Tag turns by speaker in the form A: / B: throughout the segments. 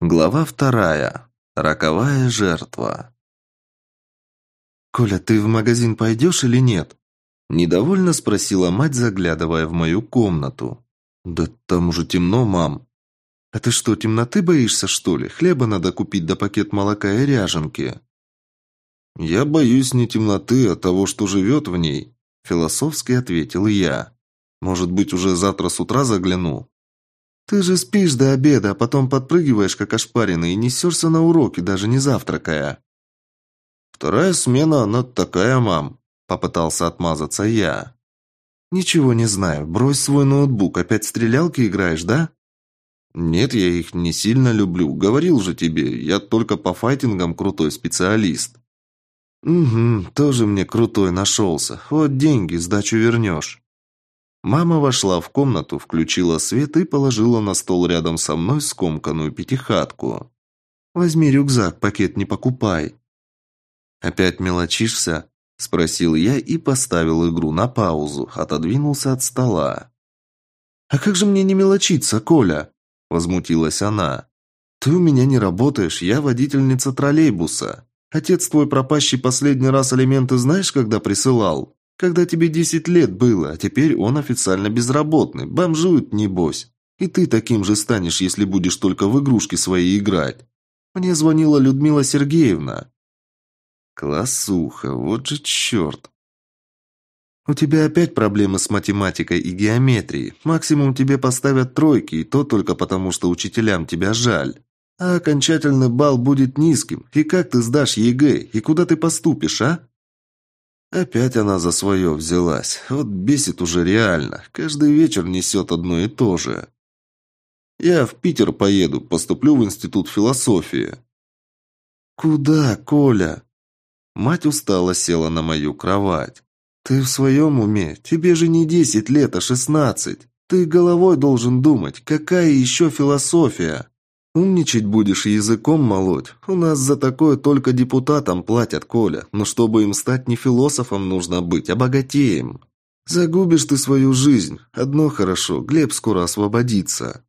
A: Глава вторая. Роковая жертва. «Коля, ты в магазин пойдешь или нет?» Недовольно спросила мать, заглядывая в мою комнату. «Да там уже темно, мам». «А ты что, темноты боишься, что ли? Хлеба надо купить да пакет молока и ряженки». «Я боюсь не темноты, а того, что живет в ней», – философски ответил я. «Может быть, уже завтра с утра загляну?» «Ты же спишь до обеда, а потом подпрыгиваешь, как ошпаренный, и несешься на уроки, даже не завтракая». «Вторая смена, она такая, мам», – попытался отмазаться я. «Ничего не знаю. Брось свой ноутбук. Опять стрелялки играешь, да?» «Нет, я их не сильно люблю. Говорил же тебе, я только по файтингам крутой специалист». «Угу, тоже мне крутой нашелся. Вот деньги, сдачу вернешь». Мама вошла в комнату, включила свет и положила на стол рядом со мной скомканную пятихатку. «Возьми рюкзак, пакет не покупай». «Опять мелочишься?» – спросил я и поставил игру на паузу, отодвинулся от стола. «А как же мне не мелочиться, Коля?» – возмутилась она. «Ты у меня не работаешь, я водительница троллейбуса. Отец твой пропащий последний раз алименты знаешь, когда присылал? Когда тебе десять лет было, а теперь он официально безработный, бомжует, небось. И ты таким же станешь, если будешь только в игрушки свои играть. Мне звонила Людмила Сергеевна. Классуха, вот же черт. У тебя опять проблемы с математикой и геометрией. Максимум тебе поставят тройки, и то только потому, что учителям тебя жаль. А окончательный балл будет низким. И как ты сдашь ЕГЭ? И куда ты поступишь, а? Опять она за свое взялась. Вот бесит уже реально. Каждый вечер несет одно и то же. Я в Питер поеду, поступлю в институт философии. Куда, Коля? Мать устало села на мою кровать. Ты в своем уме? Тебе же не десять лет, а шестнадцать. Ты головой должен думать. Какая еще философия? Умничать будешь языком молоть. У нас за такое только депутатам платят, Коля. Но чтобы им стать не философом нужно быть, а богатеем. Загубишь ты свою жизнь. Одно хорошо, Глеб скоро освободится.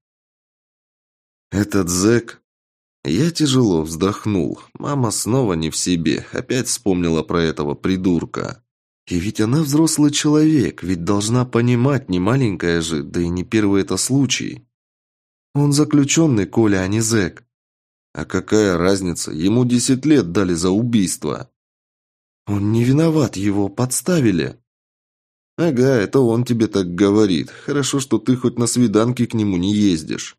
A: Этот зэк... Я тяжело вздохнул. Мама снова не в себе. Опять вспомнила про этого придурка. И ведь она взрослый человек, ведь должна понимать, не маленькая же, да и не первый это случай. Он заключенный, Коля, а не зэк. А какая разница? Ему десять лет дали за убийство. Он не виноват, его подставили. Ага, это он тебе так говорит. Хорошо, что ты хоть на свиданки к нему не ездишь.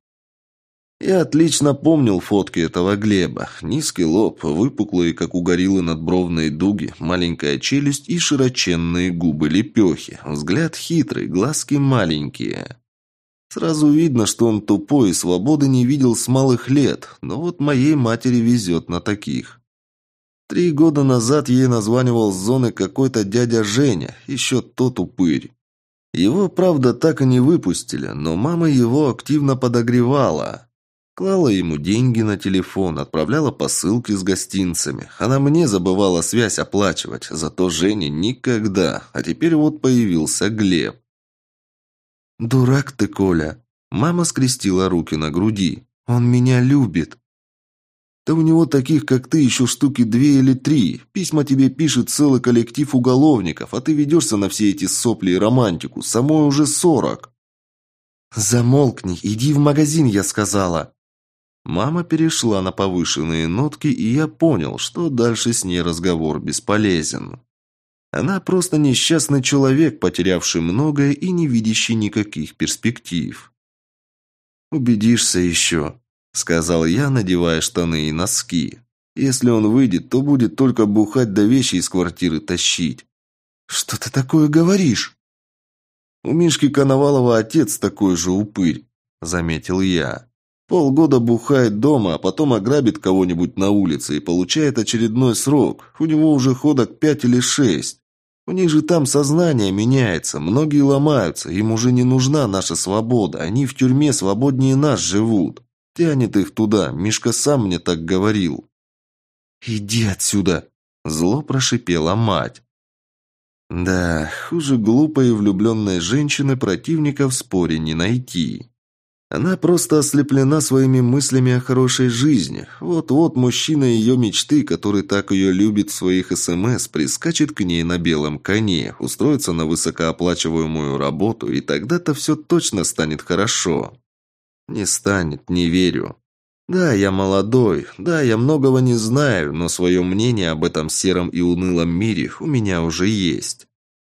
A: Я отлично помнил фотки этого Глеба. Низкий лоб, выпуклые, как у гориллы надбровные дуги, маленькая челюсть и широченные губы-лепехи. Взгляд хитрый, глазки маленькие. Сразу видно, что он тупой и свободы не видел с малых лет, но вот моей матери везет на таких. Три года назад ей названивал с зоны какой-то дядя Женя, еще тот упырь. Его, правда, так и не выпустили, но мама его активно подогревала. Клала ему деньги на телефон, отправляла посылки с гостинцами. Она мне забывала связь оплачивать, зато Жене никогда. А теперь вот появился Глеб. «Дурак ты, Коля!» Мама скрестила руки на груди. «Он меня любит!» «Да у него таких, как ты, еще штуки две или три. Письма тебе пишет целый коллектив уголовников, а ты ведешься на все эти сопли и романтику. Самой уже сорок!» «Замолкни, иди в магазин, я сказала!» Мама перешла на повышенные нотки, и я понял, что дальше с ней разговор бесполезен. Она просто несчастный человек, потерявший многое и не видящий никаких перспектив. «Убедишься еще», — сказал я, надевая штаны и носки. «Если он выйдет, то будет только бухать до вещи из квартиры тащить». «Что ты такое говоришь?» «У Мишки Коновалова отец такой же упырь», — заметил я. Полгода бухает дома, а потом ограбит кого-нибудь на улице и получает очередной срок. У него уже ходок пять или шесть. У них же там сознание меняется, многие ломаются, им уже не нужна наша свобода, они в тюрьме свободнее нас живут. Тянет их туда, Мишка сам мне так говорил. «Иди отсюда!» – зло прошипела мать. Да, хуже глупой и влюбленной женщины противника в споре не найти. Она просто ослеплена своими мыслями о хорошей жизни. Вот-вот мужчина ее мечты, который так ее любит в своих СМС, прискачет к ней на белом коне, устроится на высокооплачиваемую работу, и тогда-то все точно станет хорошо. Не станет, не верю. Да, я молодой, да, я многого не знаю, но свое мнение об этом сером и унылом мире у меня уже есть.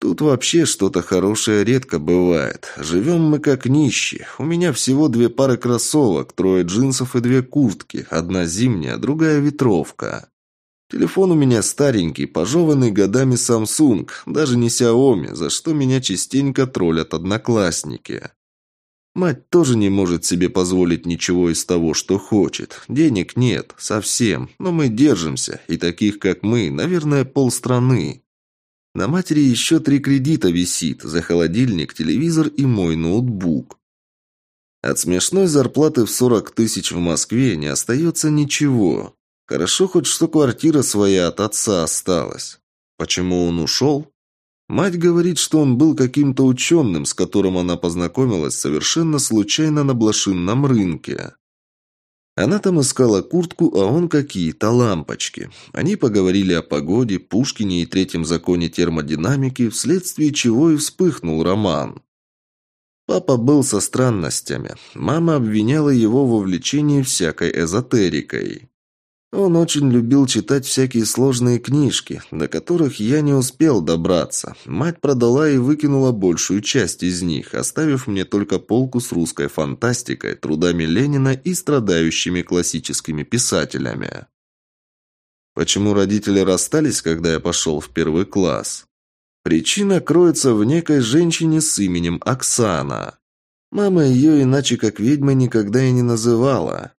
A: Тут вообще что-то хорошее редко бывает. Живем мы как нищие. У меня всего две пары кроссовок, трое джинсов и две куртки. Одна зимняя, другая ветровка. Телефон у меня старенький, пожеванный годами Samsung, даже не Xiaomi, за что меня частенько троллят одноклассники. Мать тоже не может себе позволить ничего из того, что хочет. Денег нет, совсем, но мы держимся, и таких, как мы, наверное, полстраны. На матери еще три кредита висит за холодильник, телевизор и мой ноутбук. От смешной зарплаты в 40 тысяч в Москве не остается ничего. Хорошо хоть что квартира своя от отца осталась. Почему он ушел? Мать говорит, что он был каким-то ученым, с которым она познакомилась совершенно случайно на блошинном рынке. Она там искала куртку, а он какие-то лампочки. Они поговорили о погоде, Пушкине и третьем законе термодинамики, вследствие чего и вспыхнул роман. Папа был со странностями. Мама обвиняла его в увлечении всякой эзотерикой. Он очень любил читать всякие сложные книжки, до которых я не успел добраться. Мать продала и выкинула большую часть из них, оставив мне только полку с русской фантастикой, трудами Ленина и страдающими классическими писателями. Почему родители расстались, когда я пошел в первый класс? Причина кроется в некой женщине с именем Оксана. Мама ее иначе как ведьмой никогда и не называла.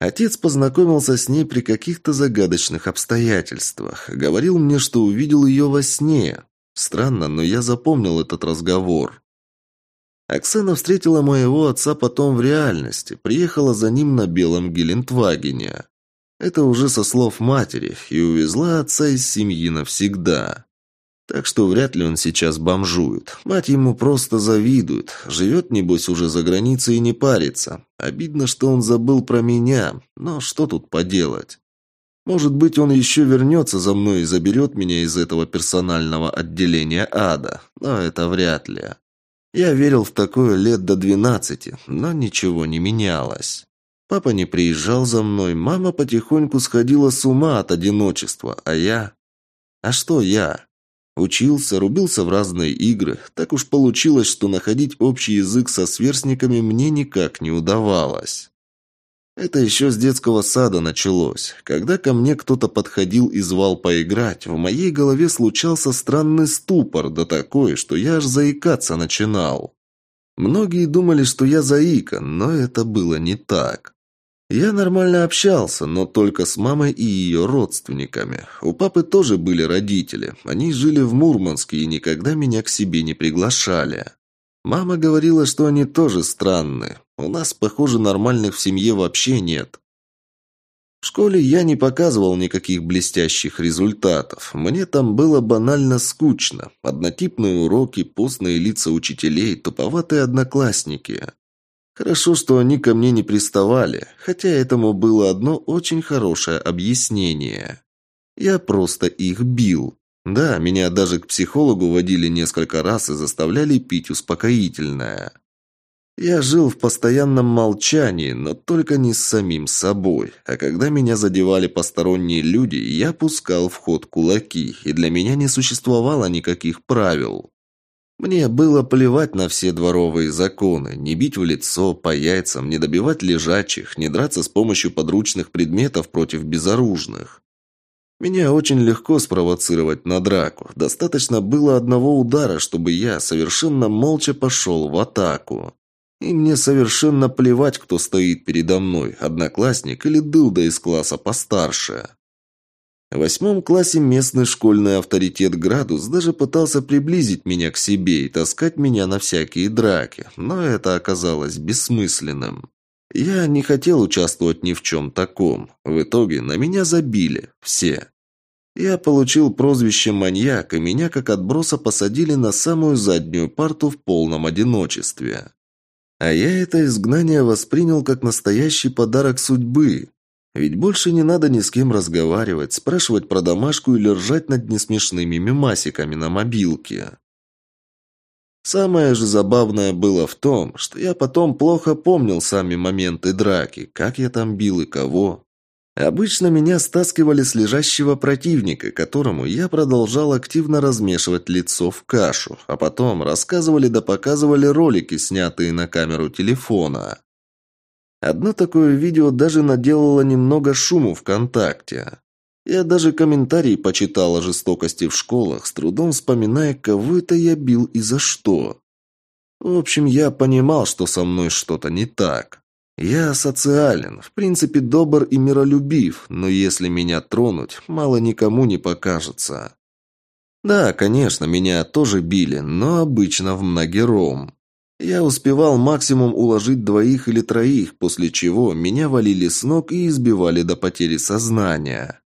A: Отец познакомился с ней при каких-то загадочных обстоятельствах. Говорил мне, что увидел ее во сне. Странно, но я запомнил этот разговор. Оксана встретила моего отца потом в реальности, приехала за ним на белом Гелендвагене. Это уже со слов матери, и увезла отца из семьи навсегда. Так что вряд ли он сейчас бомжует. Мать ему просто завидует. Живет, небось, уже за границей и не парится. Обидно, что он забыл про меня. Но что тут поделать? Может быть, он еще вернется за мной и заберет меня из этого персонального отделения ада. Но это вряд ли. Я верил в такое лет до двенадцати, но ничего не менялось. Папа не приезжал за мной, мама потихоньку сходила с ума от одиночества, а я... А что я? Учился, рубился в разные игры. Так уж получилось, что находить общий язык со сверстниками мне никак не удавалось. Это еще с детского сада началось. Когда ко мне кто-то подходил и звал поиграть, в моей голове случался странный ступор, да такой, что я аж заикаться начинал. Многие думали, что я заика, но это было не так. Я нормально общался, но только с мамой и ее родственниками. У папы тоже были родители. Они жили в Мурманске и никогда меня к себе не приглашали. Мама говорила, что они тоже странные. У нас, похоже, нормальных в семье вообще нет. В школе я не показывал никаких блестящих результатов. Мне там было банально скучно. Однотипные уроки, постные лица учителей, туповатые одноклассники. Хорошо, что они ко мне не приставали, хотя этому было одно очень хорошее объяснение. Я просто их бил. Да, меня даже к психологу водили несколько раз и заставляли пить успокоительное. Я жил в постоянном молчании, но только не с самим собой. А когда меня задевали посторонние люди, я пускал в ход кулаки, и для меня не существовало никаких правил. Мне было плевать на все дворовые законы, не бить в лицо, по яйцам, не добивать лежачих, не драться с помощью подручных предметов против безоружных. Меня очень легко спровоцировать на драку. Достаточно было одного удара, чтобы я совершенно молча пошел в атаку. И мне совершенно плевать, кто стоит передо мной, одноклассник или дылда из класса постарше. В восьмом классе местный школьный авторитет Градус даже пытался приблизить меня к себе и таскать меня на всякие драки, но это оказалось бессмысленным. Я не хотел участвовать ни в чем таком. В итоге на меня забили. Все. Я получил прозвище «маньяк», и меня как отброса посадили на самую заднюю парту в полном одиночестве. А я это изгнание воспринял как настоящий подарок судьбы. Ведь больше не надо ни с кем разговаривать, спрашивать про домашку или ржать над несмешными мемасиками на мобилке. Самое же забавное было в том, что я потом плохо помнил сами моменты драки, как я там бил и кого. Обычно меня стаскивали с лежащего противника, которому я продолжал активно размешивать лицо в кашу, а потом рассказывали да показывали ролики, снятые на камеру телефона. Одно такое видео даже наделало немного шуму ВКонтакте. Я даже комментарии почитал о жестокости в школах, с трудом вспоминая, кого это я бил и за что. В общем, я понимал, что со мной что-то не так. Я социален, в принципе добр и миролюбив, но если меня тронуть, мало никому не покажется. Да, конечно, меня тоже били, но обычно в многером. Я успевал максимум уложить двоих или троих, после чего меня валили с ног и избивали до потери сознания.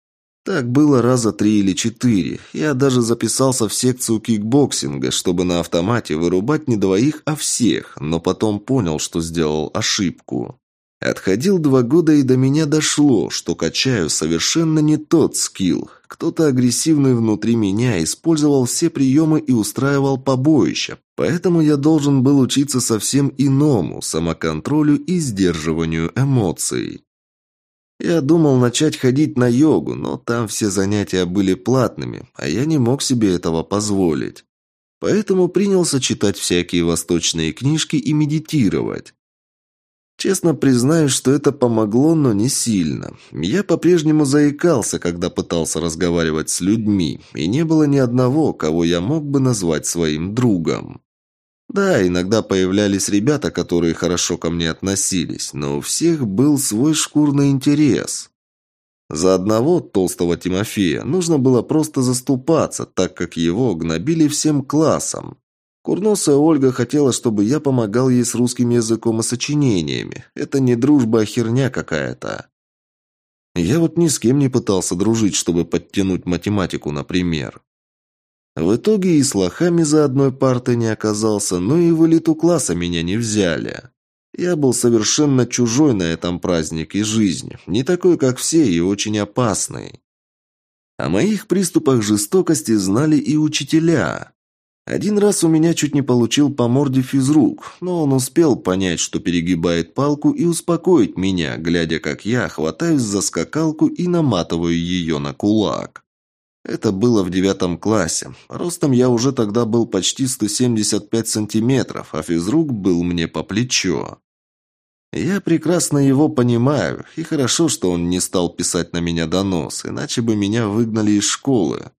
A: Так было раза три или четыре. Я даже записался в секцию кикбоксинга, чтобы на автомате вырубать не двоих, а всех, но потом понял, что сделал ошибку. Отходил два года, и до меня дошло, что качаю совершенно не тот скилл. Кто-то агрессивный внутри меня использовал все приемы и устраивал побоища, поэтому я должен был учиться совсем иному, самоконтролю и сдерживанию эмоций. Я думал начать ходить на йогу, но там все занятия были платными, а я не мог себе этого позволить. Поэтому принялся читать всякие восточные книжки и медитировать. Честно признаюсь, что это помогло, но не сильно. Я по-прежнему заикался, когда пытался разговаривать с людьми, и не было ни одного, кого я мог бы назвать своим другом. Да, иногда появлялись ребята, которые хорошо ко мне относились, но у всех был свой шкурный интерес. За одного толстого Тимофея нужно было просто заступаться, так как его гнобили всем классом. Курносая Ольга хотела, чтобы я помогал ей с русским языком и сочинениями. Это не дружба, а херня какая-то. Я вот ни с кем не пытался дружить, чтобы подтянуть математику, например. В итоге и с лохами за одной партой не оказался, но и в элиту класса меня не взяли. Я был совершенно чужой на этом празднике жизни, не такой, как все, и очень опасный. О моих приступах жестокости знали и учителя. Один раз у меня чуть не получил по морде физрук, но он успел понять, что перегибает палку и успокоить меня, глядя, как я хватаюсь за скакалку и наматываю ее на кулак. Это было в девятом классе. Ростом я уже тогда был почти 175 сантиметров, а физрук был мне по плечо. Я прекрасно его понимаю, и хорошо, что он не стал писать на меня донос, иначе бы меня выгнали из школы.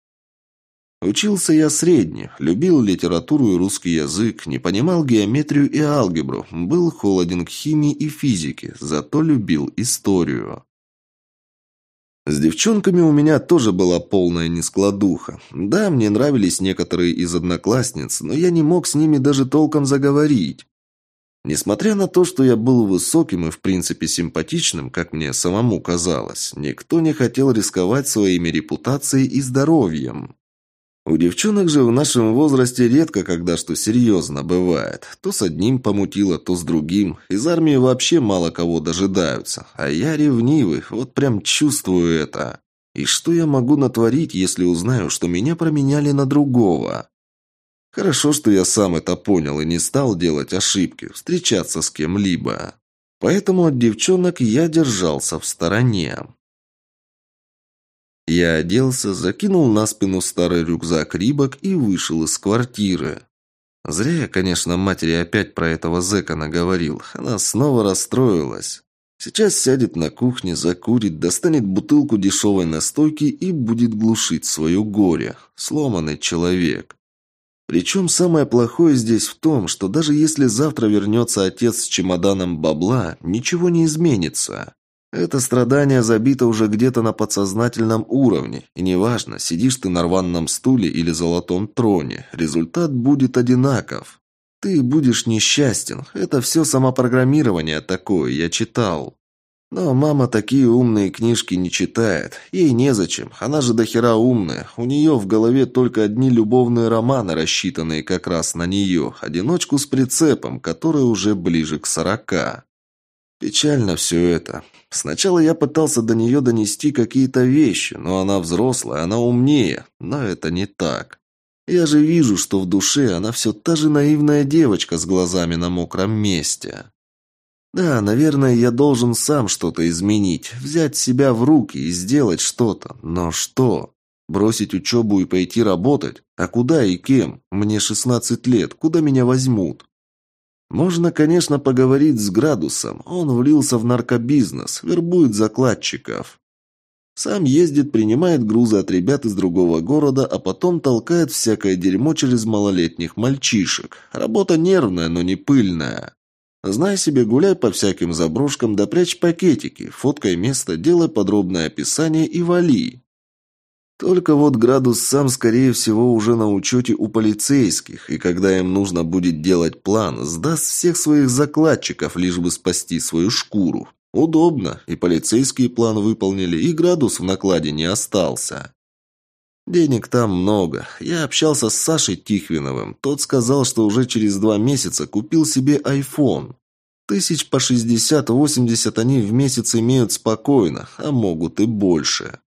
A: Учился я средне, любил литературу и русский язык, не понимал геометрию и алгебру, был холоден к химии и физике, зато любил историю. С девчонками у меня тоже была полная нескладуха. Да, мне нравились некоторые из одноклассниц, но я не мог с ними даже толком заговорить. Несмотря на то, что я был высоким и в принципе симпатичным, как мне самому казалось, никто не хотел рисковать своими репутацией и здоровьем. У девчонок же в нашем возрасте редко когда что серьезно бывает. То с одним помутило, то с другим. Из армии вообще мало кого дожидаются. А я ревнивый, вот прям чувствую это. И что я могу натворить, если узнаю, что меня променяли на другого? Хорошо, что я сам это понял и не стал делать ошибки, встречаться с кем-либо. Поэтому от девчонок я держался в стороне. Я оделся, закинул на спину старый рюкзак Рибок и вышел из квартиры. Зря я, конечно, матери опять про этого зэка наговорил. Она снова расстроилась. Сейчас сядет на кухне, закурит, достанет бутылку дешевой настойки и будет глушить свое горе. Сломанный человек. Причем самое плохое здесь в том, что даже если завтра вернется отец с чемоданом бабла, ничего не изменится. Это страдание забито уже где-то на подсознательном уровне, и неважно, сидишь ты на рваном стуле или золотом троне, результат будет одинаков. Ты будешь несчастен, это все самопрограммирование такое, я читал. Но мама такие умные книжки не читает. Ей незачем. Она же дохера умная. У нее в голове только одни любовные романы, рассчитанные как раз на нее. Одиночку с прицепом, который уже ближе к сорока. Печально все это. Сначала я пытался до нее донести какие-то вещи, но она взрослая, она умнее. Но это не так. Я же вижу, что в душе она все та же наивная девочка с глазами на мокром месте. Да, наверное, я должен сам что-то изменить, взять себя в руки и сделать что-то. Но что? Бросить учебу и пойти работать? А куда и кем? Мне 16 лет, куда меня возьмут? Можно, конечно, поговорить с Градусом. Он влился в наркобизнес, вербует закладчиков. Сам ездит, принимает грузы от ребят из другого города, а потом толкает всякое дерьмо через малолетних мальчишек. Работа нервная, но не пыльная. Знай себе, гуляй по всяким заброшкам, да прячь пакетики, фоткай место, делай подробное описание и вали. Только вот Градус сам, скорее всего, уже на учете у полицейских, и когда им нужно будет делать план, сдаст всех своих закладчиков, лишь бы спасти свою шкуру. Удобно, и полицейские план выполнили, и Градус в накладе не остался. Денег там много. Я общался с Сашей Тихвиновым. Тот сказал, что уже через два месяца купил себе iPhone. Тысяч по 60-80 они в месяц имеют спокойно, а могут и больше.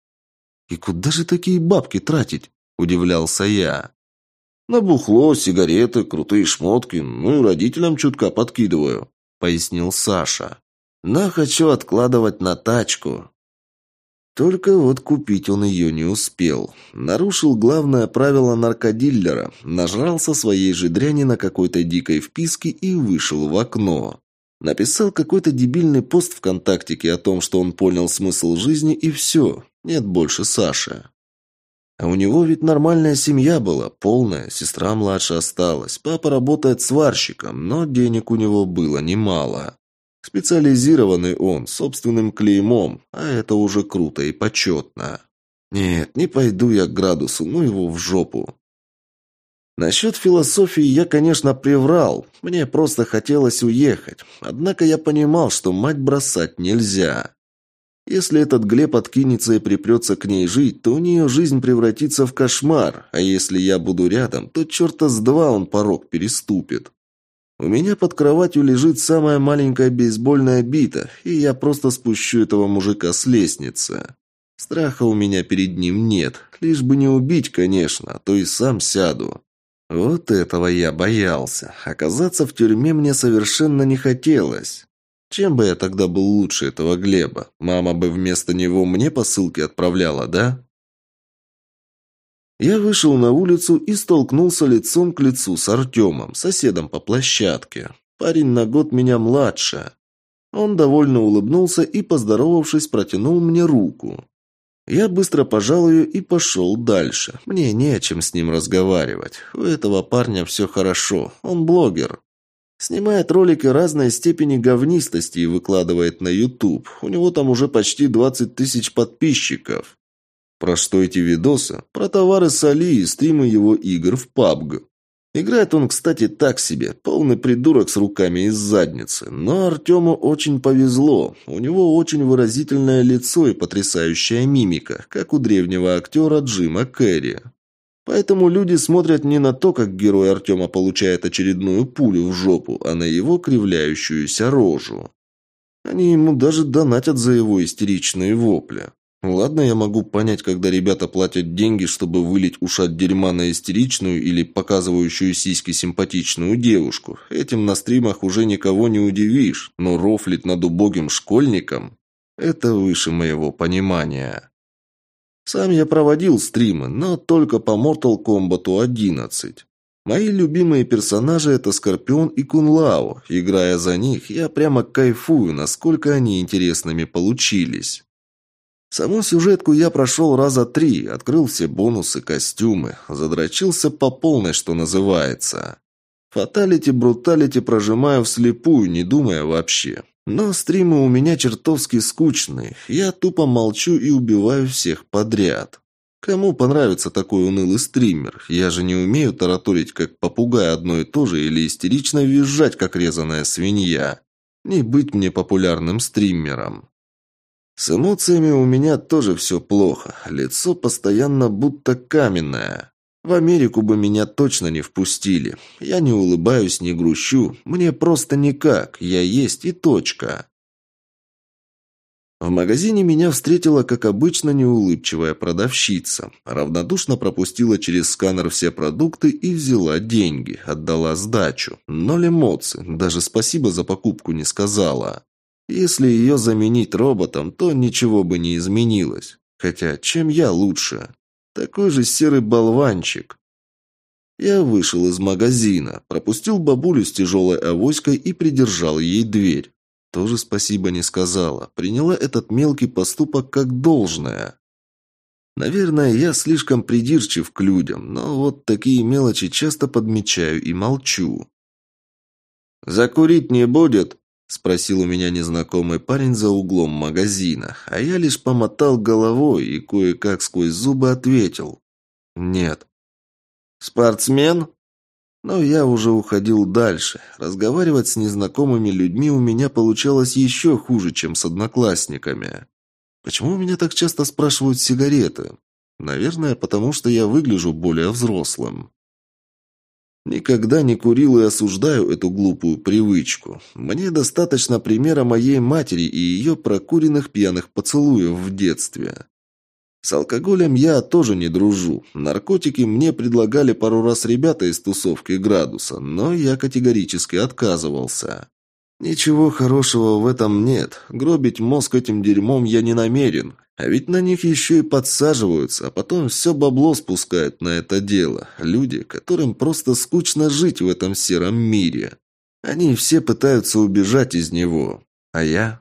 A: «И куда же такие бабки тратить?» – удивлялся я. «На бухло, сигареты, крутые шмотки, ну и родителям чутка подкидываю», – пояснил Саша. «Но хочу откладывать на тачку. Только вот купить он ее не успел. Нарушил главное правило наркодиллера, нажрался своей же дряни на какой-то дикой вписке и вышел в окно. Написал какой-то дебильный пост ВКонтактике о том, что он понял смысл жизни и все. Нет больше Саши. А у него ведь нормальная семья была, полная, сестра младше осталась, папа работает сварщиком, но денег у него было немало. Специализированный он, собственным клеймом, а это уже круто и почетно. Нет, не пойду я к градусу, ну его в жопу. Насчет философии я, конечно, приврал. Мне просто хотелось уехать. Однако я понимал, что мать бросать нельзя. Если этот Глеб откинется и припрется к ней жить, то у нее жизнь превратится в кошмар, а если я буду рядом, то черта с два он порог переступит. У меня под кроватью лежит самая маленькая бейсбольная бита, и я просто спущу этого мужика с лестницы. Страха у меня перед ним нет, лишь бы не убить, конечно, а то и сам сяду. Вот этого я боялся. Оказаться в тюрьме мне совершенно не хотелось. Чем бы я тогда был лучше этого Глеба? Мама бы вместо него мне посылки отправляла, да? Я вышел на улицу и столкнулся лицом к лицу с Артемом, соседом по площадке. Парень на год меня младше. Он довольно улыбнулся и, поздоровавшись, протянул мне руку. Я быстро пожал ее и пошел дальше. Мне не о чем с ним разговаривать. У этого парня все хорошо. Он блогер. Снимает ролики разной степени говнистости и выкладывает на YouTube. У него там уже почти 20 тысяч подписчиков. Про что эти видосы? Про товары с Али и стримы его игр в PUBG. Играет он, кстати, так себе, полный придурок с руками из задницы. Но Артему очень повезло. У него очень выразительное лицо и потрясающая мимика, как у древнего актера Джима Керри. Поэтому люди смотрят не на то, как герой Артема получает очередную пулю в жопу, а на его кривляющуюся рожу. Они ему даже донатят за его истеричные вопли. Ладно, я могу понять, когда ребята платят деньги, чтобы вылить ушат дерьма на истеричную или показывающую сиськи симпатичную девушку. Этим на стримах уже никого не удивишь, но рофлить над убогим школьником – это выше моего понимания. Сам я проводил стримы, но только по Mortal Kombat 11. Мои любимые персонажи – это Скорпион и Кунлао. Играя за них, я прямо кайфую, насколько они интересными получились. Саму сюжетку я прошел раза три, открыл все бонусы, костюмы, задрочился по полной, что называется. Фаталити-бруталити прожимаю вслепую, не думая вообще. Но стримы у меня чертовски скучные, я тупо молчу и убиваю всех подряд. Кому понравится такой унылый стример? Я же не умею тараторить, как попугай одно и то же, или истерично визжать, как резаная свинья. Не быть мне популярным стримером. С эмоциями у меня тоже все плохо. Лицо постоянно будто каменное. В Америку бы меня точно не впустили. Я не улыбаюсь, не грущу. Мне просто никак. Я есть и точка. В магазине меня встретила, как обычно, неулыбчивая продавщица. Равнодушно пропустила через сканер все продукты и взяла деньги, отдала сдачу. Ноль эмоций, даже спасибо за покупку не сказала. Если ее заменить роботом, то ничего бы не изменилось. Хотя, чем я лучше? Такой же серый болванчик. Я вышел из магазина, пропустил бабулю с тяжелой авоськой и придержал ей дверь. Тоже спасибо не сказала. Приняла этот мелкий поступок как должное. Наверное, я слишком придирчив к людям, но вот такие мелочи часто подмечаю и молчу. «Закурить не будет?» – спросил у меня незнакомый парень за углом магазина, а я лишь помотал головой и кое-как сквозь зубы ответил «Нет». «Спортсмен?» Но я уже уходил дальше. Разговаривать с незнакомыми людьми у меня получалось еще хуже, чем с одноклассниками. Почему меня так часто спрашивают сигареты? Наверное, потому что я выгляжу более взрослым. Никогда не курил и осуждаю эту глупую привычку. Мне достаточно примера моей матери и ее прокуренных пьяных поцелуев в детстве. С алкоголем я тоже не дружу. Наркотики мне предлагали пару раз ребята из тусовки «Градуса», но я категорически отказывался. Ничего хорошего в этом нет. Гробить мозг этим дерьмом я не намерен. А ведь на них еще и подсаживаются, а потом все бабло спускают на это дело. Люди, которым просто скучно жить в этом сером мире. Они все пытаются убежать из него. А я?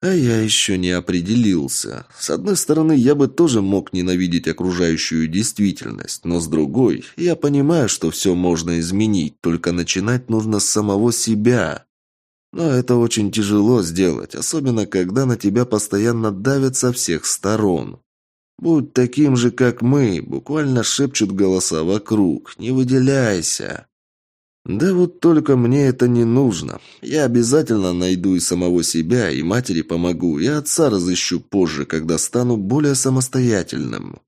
A: А я еще не определился. С одной стороны, я бы тоже мог ненавидеть окружающую действительность, но с другой, я понимаю, что все можно изменить, только начинать нужно с самого себя. Но это очень тяжело сделать, особенно когда на тебя постоянно давят со всех сторон. Будь таким же, как мы, буквально шепчут голоса вокруг. Не выделяйся. Да вот только мне это не нужно. Я обязательно найду и самого себя, и матери помогу, и отца разыщу позже, когда стану более самостоятельным.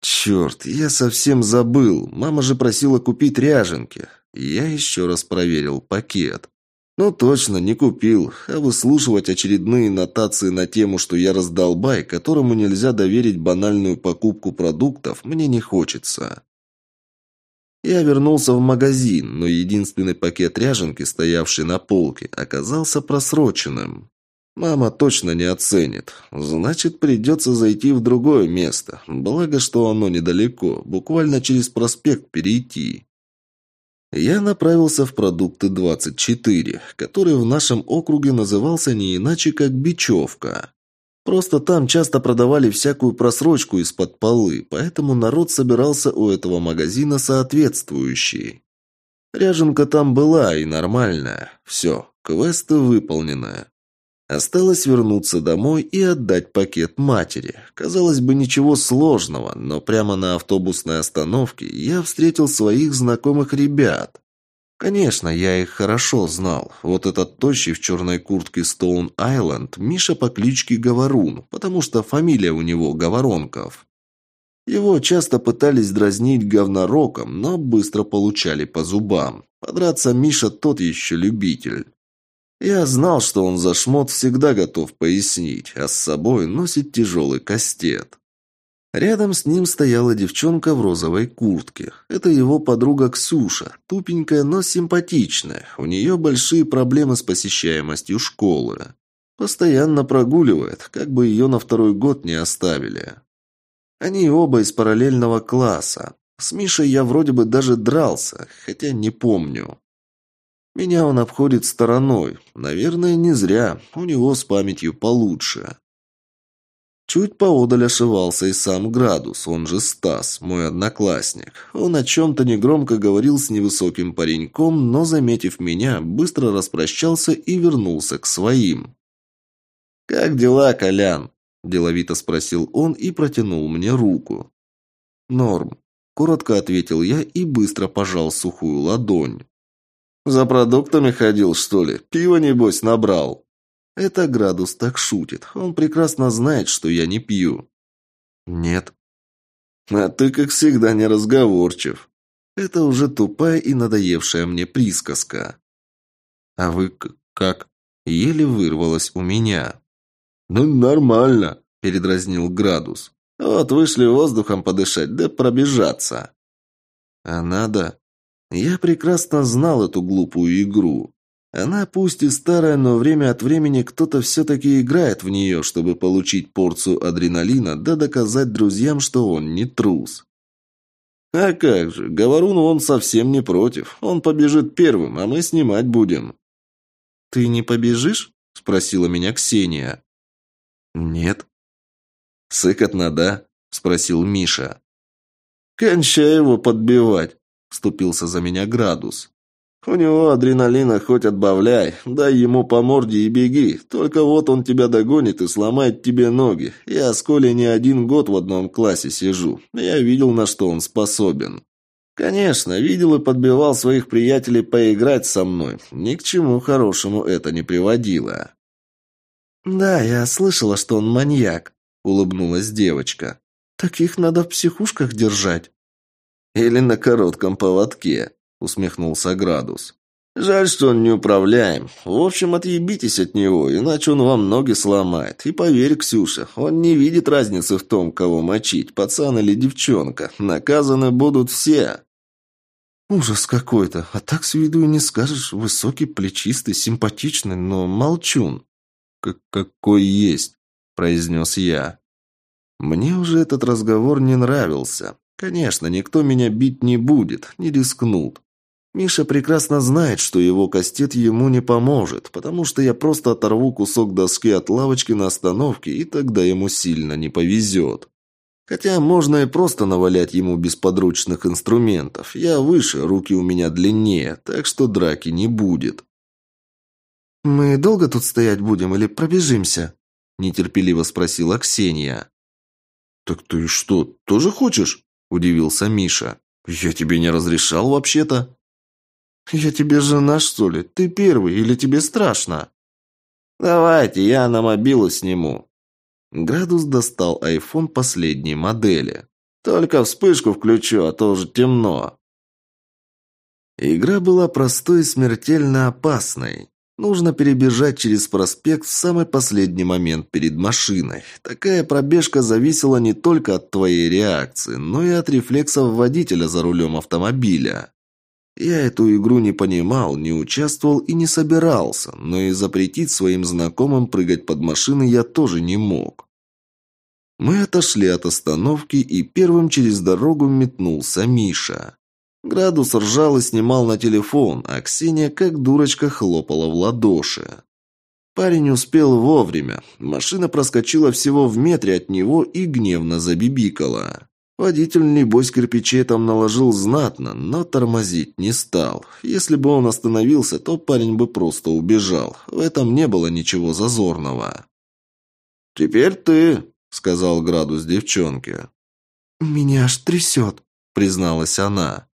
A: Черт, я совсем забыл. Мама же просила купить ряженки. Я еще раз проверил пакет. Ну точно, не купил. А выслушивать очередные нотации на тему, что я раздолбай, которому нельзя доверить банальную покупку продуктов, мне не хочется. Я вернулся в магазин, но единственный пакет ряженки, стоявший на полке, оказался просроченным. Мама точно не оценит. Значит, придется зайти в другое место. Благо, что оно недалеко, буквально через проспект перейти. Я направился в продукты 24, который в нашем округе назывался не иначе, как «Бечевка». Просто там часто продавали всякую просрочку из-под полы, поэтому народ собирался у этого магазина соответствующий. Ряженка там была и нормальная. Все, квесты выполнены. Осталось вернуться домой и отдать пакет матери. Казалось бы, ничего сложного, но прямо на автобусной остановке я встретил своих знакомых ребят. Конечно, я их хорошо знал. Вот этот тощий в черной куртке Стоун Айленд Миша по кличке Говорун, потому что фамилия у него Говоронков. Его часто пытались дразнить говнороком, но быстро получали по зубам. Подраться Миша тот еще любитель. Я знал, что он за шмот всегда готов пояснить, а с собой носит тяжелый кастет. Рядом с ним стояла девчонка в розовой куртке. Это его подруга Ксюша, тупенькая, но симпатичная. У нее большие проблемы с посещаемостью школы. Постоянно прогуливает, как бы ее на второй год не оставили. Они оба из параллельного класса. С Мишей я вроде бы даже дрался, хотя не помню. Меня он обходит стороной. Наверное, не зря. У него с памятью получше. Чуть поодаль ошивался и сам Градус, он же Стас, мой одноклассник. Он о чем-то негромко говорил с невысоким пареньком, но, заметив меня, быстро распрощался и вернулся к своим. «Как дела, Колян?» – деловито спросил он и протянул мне руку. «Норм», – коротко ответил я и быстро пожал сухую ладонь. «За продуктами ходил, что ли? Пиво, небось, набрал?» Это Градус так шутит. Он прекрасно знает, что я не пью. Нет. А ты, как всегда, неразговорчив. Это уже тупая и надоевшая мне присказка. А вы как? Еле вырвалось у меня. Ну, нормально, передразнил Градус. Вот вышли воздухом подышать, да пробежаться. А надо? Я прекрасно знал эту глупую игру. Она пусть и старая, но время от времени кто-то все-таки играет в нее, чтобы получить порцию адреналина, да доказать друзьям, что он не трус. А как же, Говорун он совсем не против. Он побежит первым, а мы снимать будем. «Ты не побежишь?» – спросила меня Ксения. «Нет». «Сыкотно, да?» – спросил Миша. «Кончай его подбивать», – вступился за меня Градус. У него адреналина хоть отбавляй, дай ему по морде и беги. Только вот он тебя догонит и сломает тебе ноги. Я с Колей не один год в одном классе сижу. Я видел, на что он способен. Конечно, видел и подбивал своих приятелей поиграть со мной. Ни к чему хорошему это не приводило. «Да, я слышала, что он маньяк», — улыбнулась девочка. «Таких надо в психушках держать». «Или на коротком поводке», усмехнулся Градус. «Жаль, что он неуправляем. В общем, отъебитесь от него, иначе он вам ноги сломает. И поверь, Ксюша, он не видит разницы в том, кого мочить, пацан или девчонка. Наказаны будут все». «Ужас какой-то. А так с виду и не скажешь. Высокий, плечистый, симпатичный, но молчун». Как «Какой есть», – произнес я. Мне уже этот разговор не нравился. Конечно, никто меня бить не будет, не рискнут. Миша прекрасно знает, что его кастет ему не поможет, потому что я просто оторву кусок доски от лавочки на остановке, и тогда ему сильно не повезет. Хотя можно и просто навалять ему без подручных инструментов. Я выше, руки у меня длиннее, так что драки не будет. «Мы долго тут стоять будем или пробежимся?» – нетерпеливо спросила Ксения. «Так ты что, тоже хочешь?» – удивился Миша. «Я тебе не разрешал вообще-то». «Я тебе жена, что ли? Ты первый или тебе страшно?» «Давайте, я на мобилу сниму». Градус достал айфон последней модели. «Только вспышку включу, а то уже темно». Игра была простой и смертельно опасной. Нужно перебежать через проспект в самый последний момент перед машиной. Такая пробежка зависела не только от твоей реакции, но и от рефлексов водителя за рулем автомобиля. Я эту игру не понимал, не участвовал и не собирался, но и запретить своим знакомым прыгать под машины я тоже не мог. Мы отошли от остановки, и первым через дорогу метнулся Миша. Градус ржал и снимал на телефон, а Ксения как дурочка хлопала в ладоши. Парень успел вовремя. Машина проскочила всего в метре от него и гневно забибикала. Водитель, небось, кирпичей там наложил знатно, но тормозить не стал. Если бы он остановился, то парень бы просто убежал. В этом не было ничего зазорного. «Теперь ты», — сказал Градус девчонке. «Меня аж трясет», — призналась она.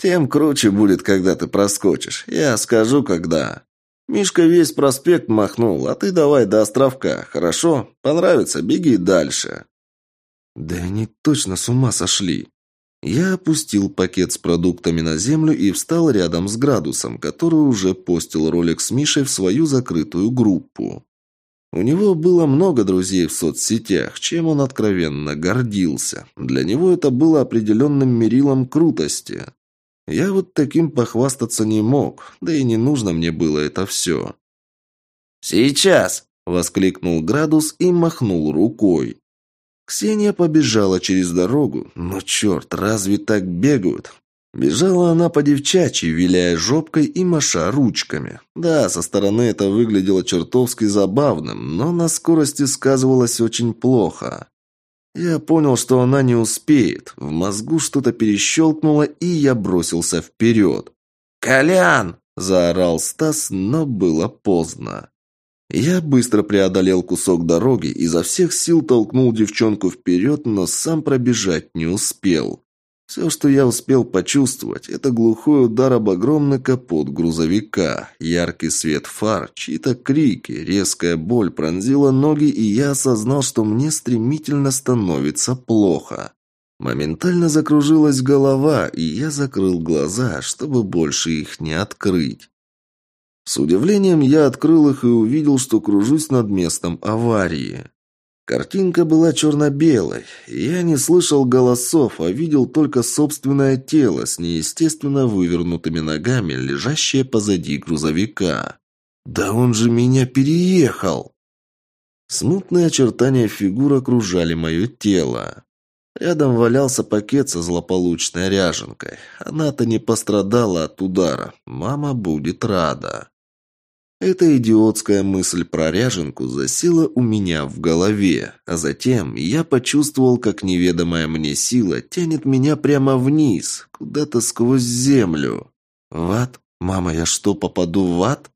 A: «Тем круче будет, когда ты проскочишь. Я скажу, когда». Мишка весь проспект махнул, а ты давай до островка, хорошо? Понравится, беги дальше. Да они точно с ума сошли. Я опустил пакет с продуктами на землю и встал рядом с Градусом, который уже постил ролик с Мишей в свою закрытую группу. У него было много друзей в соцсетях, чем он откровенно гордился. Для него это было определенным мерилом крутости. Я вот таким похвастаться не мог, да и не нужно мне было это все. «Сейчас!» – воскликнул Градус и махнул рукой. Ксения побежала через дорогу. Но черт, разве так бегают? Бежала она по девчачьи, виляя жопкой и маша ручками. Да, со стороны это выглядело чертовски забавным, но на скорости сказывалось очень плохо. Я понял, что она не успеет. В мозгу что-то перещелкнуло, и я бросился вперед. «Колян!» – заорал Стас, но было поздно. Я быстро преодолел кусок дороги, изо всех сил толкнул девчонку вперед, но сам пробежать не успел. Все, что я успел почувствовать, это глухой удар об огромный капот грузовика, яркий свет фар, чьи-то крики, резкая боль пронзила ноги, и я осознал, что мне стремительно становится плохо. Моментально закружилась голова, и я закрыл глаза, чтобы больше их не открыть. С удивлением я открыл их и увидел, что кружусь над местом аварии. Картинка была черно-белой. Я не слышал голосов, а видел только собственное тело с неестественно вывернутыми ногами, лежащее позади грузовика. «Да он же меня переехал!» Смутные очертания фигур окружали мое тело. Рядом валялся пакет со злополучной ряженкой. Она-то не пострадала от удара. Мама будет рада. Эта идиотская мысль про ряженку засела у меня в голове, а затем я почувствовал, как неведомая мне сила тянет меня прямо вниз, куда-то сквозь землю. В ад? Мама, я что, попаду в ад?